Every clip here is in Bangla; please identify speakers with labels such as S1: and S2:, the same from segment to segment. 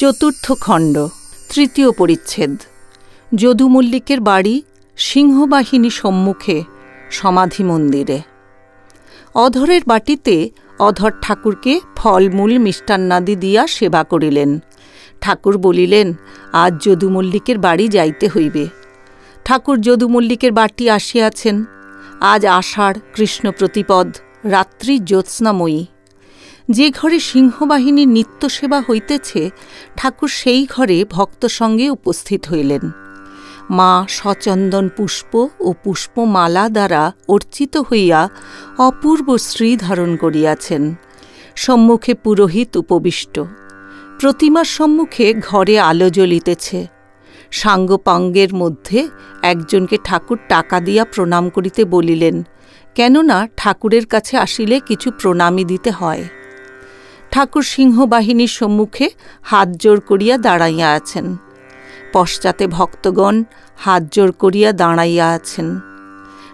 S1: চতুর্থ খণ্ড, তৃতীয় পরিচ্ছেদ। যদু মল্লিকের বাড়ি সিংহবাহিনী সম্মুখে সমাধি মন্দিরে। অধরের বাটিতে অধর ঠাকুরকে ফলমূল মিষ্টান্নাদি দিয়া সেবা করিলেন। ঠাকুর বলিলেন, আজ যদু মল্লিকের বাড়ি যাইতে হইবে। ঠাকুর যদু মল্লিকের বাটি আসিয়াছেন। আজ আষাঢ় কৃষ্ণ প্রতিপদ রাত্রি জ্যোৎস্নাময়ী। যে ঘরে সিংহবাহিনীর নিত্য সেবা হইতেছে, ঠাকুর সেই ঘরে ভক্ত সঙ্গে উপস্থিত হইলেন। মা সচন্দন পুষ্প ও পুষ্পমালা দ্বারা অর্চিত হইয়া অপূর্ব শ্রী ধারণ করিয়াছেন। সম্মুখে পুরোহিত উপবিষ্ট। প্রতিমার সম্মুখে ঘরে আলো জ্বলিতেছে। সাঙ্গপাঙ্গের মধ্যে একজনকে ঠাকুর টাকা দিয়া প্রণাম করিতে বলিলেন, কেননা ঠাকুরের কাছে আসিলে কিছু প্রণামী দিতে হয়। ঠাকুর সিংহবাহিনীর সম্মুখে হাত জোর করিয়া দাঁড়াইয়া আছেন। পশ্চাতে ভক্তগণ হাত জোর করিয়া দাঁড়াইয়া আছেন।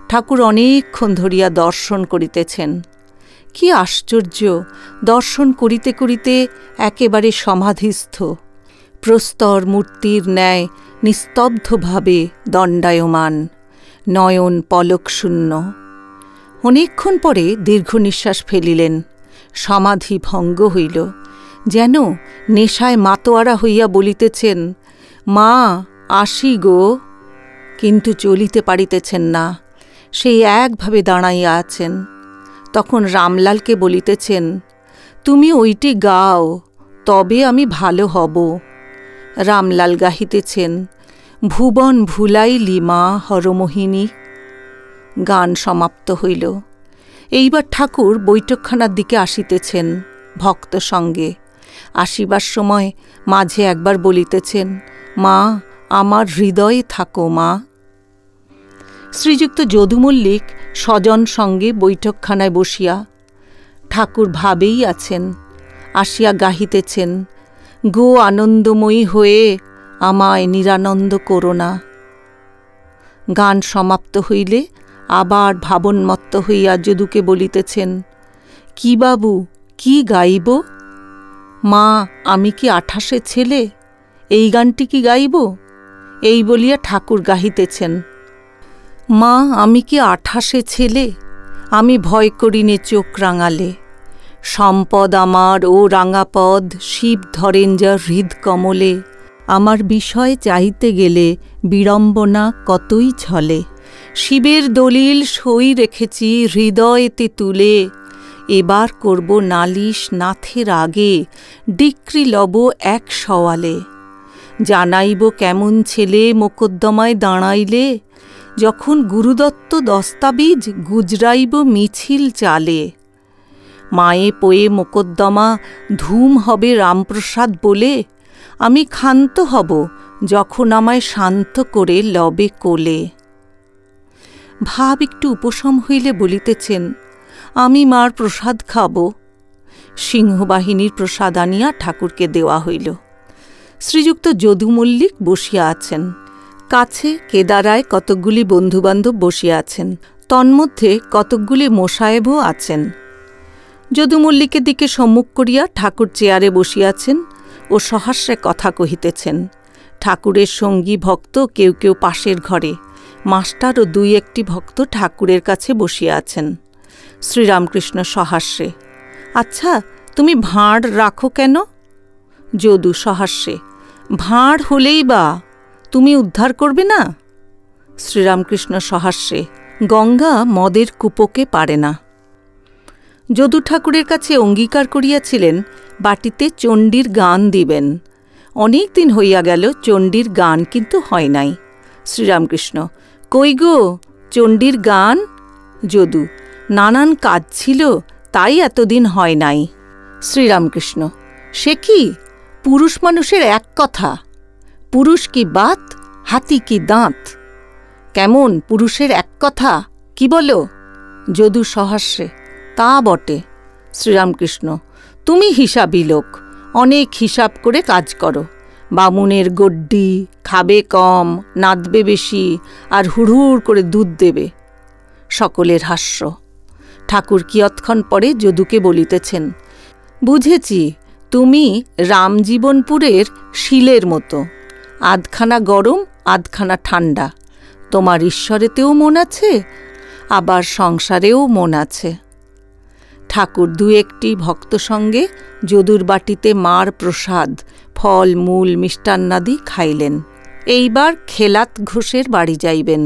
S1: ঠাকুর অনেকক্ষণ ধরিয়া দর্শন করিতেছেন। কি আশ্চর্য, দর্শন করিতে করিতে একেবারে সমাধিস্থ। প্রস্তর মূর্তির ন্যায় নিস্তব্ধভাবে দণ্ডায়মান, নয়ন পলক শূন্য। অনেকক্ষণ পরে দীর্ঘ নিঃশ্বাস ফেলিলেন। সমাধি ভঙ্গ হইল। যেন নেশায় মাতোয়ারা হইয়া বলিতেছেন, মা, আসি গো। কিন্তু চলিতে পারিতেছেন না। সেই একভাবে দাঁড়াইয়া আছেন। তখন রামলালকে বলিতেছেন, তুমি ওইটি গাও, তবে আমি ভালো হব। রামলাল গাহিতেছেন, ভুবন ভুলাইলি মা হরমোহিনী। গান সমাপ্ত হইল। এইবার ঠাকুর বৈঠকখানার দিকে আসিতেছেন ভক্ত সঙ্গে। আসিবার সময় মাঝে একবার বলিতেছেন, মা, আমার হৃদয়ে থাকো মা। শ্রীযুক্ত যদু মল্লিক স্বজন সঙ্গে বৈঠকখানায় বসিয়া ঠাকুর ভাবেই আছেন, আসিয়া গাহিতেছেন, গো আনন্দময়ী হয়ে আমায় নিরানন্দ করো না। গান সমাপ্ত হইলে আবার ভাবনমত্ত হইয়া যদুকে বলিতেছেন, কি বাবু, কি গাইব? মা, আমি কি আঠাশে ছেলে? এই গানটি কি গাইব? এই বলিয়া ঠাকুর গাহিতেছেন, মা, আমি কি আঠাশে ছেলে? আমি ভয় করিনে চোখ রাঙালে। সম্পদ আমার ও রাঙাপদ শিব ধরেন যা হৃদ কমলে আমার বিষয় চাইতে গেলে বিড়ম্বনা কতই ছলে? শিবের দলিল সই রেখেছি হৃদয়েতে তুলে। এবার করব নালিশ নাথের আগে, ডিক্রি লব এক সওয়ালে। জানাইব কেমন ছেলে মোকদ্দমায় দাঁড়াইলে, যখন গুরুদত্ত দস্তাবিজ গুজরাইব মিছিল চালে। মায়ে পোয়ে মোকদ্দমা, ধুম হবে রামপ্রসাদ বলে, আমি ক্ষান্ত হব যখন আমায় শান্ত করে লবে কোলে। ভাব একটু উপশম হইলে বলিতেছেন, আমি মার প্রসাদ খাব। সিংহবাহিনীর প্রসাদ আনিয়া ঠাকুরকে দেওয়া হইল। শ্রীযুক্ত যদু মল্লিক বসিয়া আছেন। কাছে কেদারায় কতকগুলি বন্ধুবান্ধব বসিয়া আছেন। তন্মধ্যে কতকগুলি মোসায়েবও আছেন। যদু মল্লিকের দিকে সম্মুখ করিয়া ঠাকুর চেয়ারে বসিয়াছেন ও সহাস্যে কথা কহিতেছেন। ঠাকুরের সঙ্গী ভক্ত কেউ কেউ পাশের ঘরে। মাস্টার ও দুই একটি ভক্ত ঠাকুরের কাছে বসিয়া আছেন। শ্রীরামকৃষ্ণ সহাস্যে আচ্ছা তুমি ভাঁড় রাখো কেন? যদু সহাস্যে, ভাঁড় হলেই বা তুমি উদ্ধার করবে না? শ্রীরামকৃষ্ণ সহাস্যে, গঙ্গা মদের কুপোকে পারে না। যদু ঠাকুরের কাছে অঙ্গীকার করিয়াছিলেন, বাটিতে চণ্ডীর গান দিবেন। অনেক দিন হইয়া গেল, চণ্ডীর গান কিন্তু হয় নাই। শ্রীরামকৃষ্ণ কই গো, চণ্ডীর গান? যদু, নানান কাজ ছিল, তাই এতদিন হয় নাই। শ্রীরামকৃষ্ণ, সে কি? পুরুষ মানুষের এক কথা, পুরুষ কি বাত, হাতি কি দাঁত? কেমন পুরুষের এক কথা, কি বলো? যদু সহাস্যে তা বটে। শ্রীরামকৃষ্ণ, তুমি হিসাবি লোক, অনেক হিসাব করে কাজ করো। বামুনের গড্ডি খাবে কম, নাদবে বেশি আর হুড়হুড় করে দুধ দেবে। সকলের হাস্য। ঠাকুর কিয়ৎক্ষণ পরে যদুকে বলিতেছেন, বুঝেছি, তুমি রামজীবনপুরের শিলের মতো। আধখানা গরম, আধখানা ঠান্ডা তোমার ঈশ্বরেতেও মন আছে, আবার সংসারেও মন আছে। ঠাকুর দু একটি ভক্ত সঙ্গে যদুর বাটিতে মার প্রসাদ, ফল, মূল, মিষ্টান্নাদি খাইলেন। এইবার খেলাত ঘোষের বাড়ি যাইবেন।